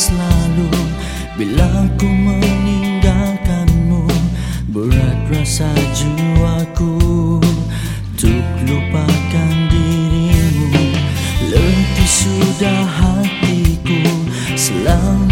selalu. Bila ku meninggalkanmu Berat rasa jiwaku untuk lupakan dirimu. Letih sudah hatiku Selama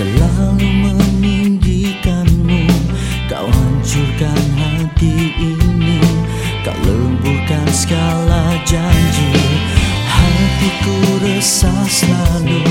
Selalu meninggikanmu. Kau hancurkan hati ini. Kau leburkan segala janji. Hatiku resah selalu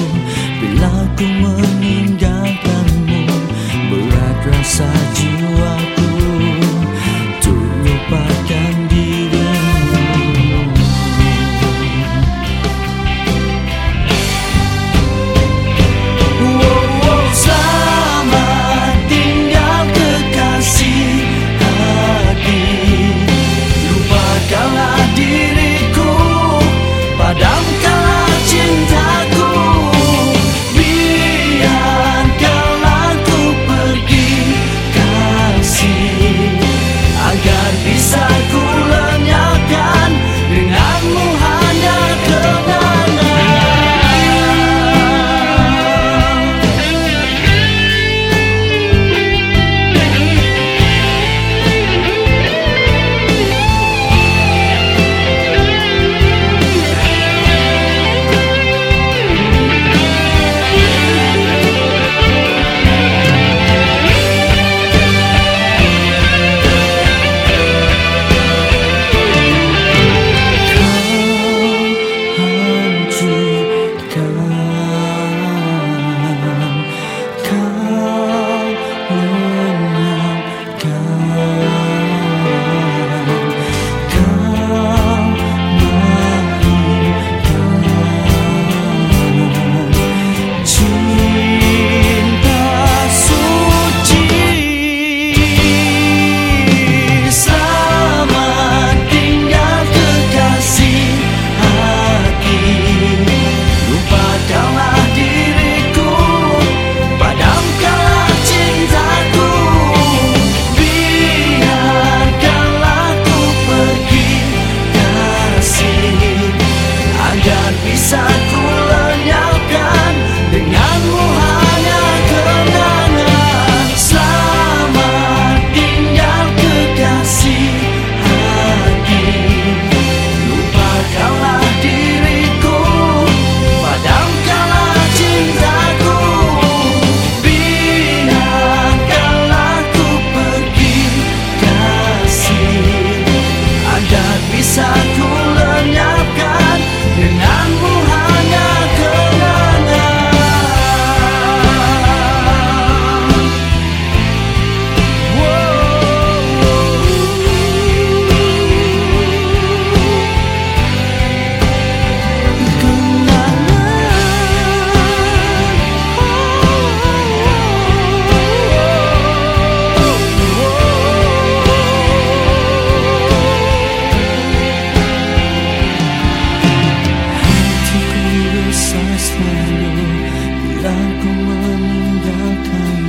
Bila ku meninggalkanmu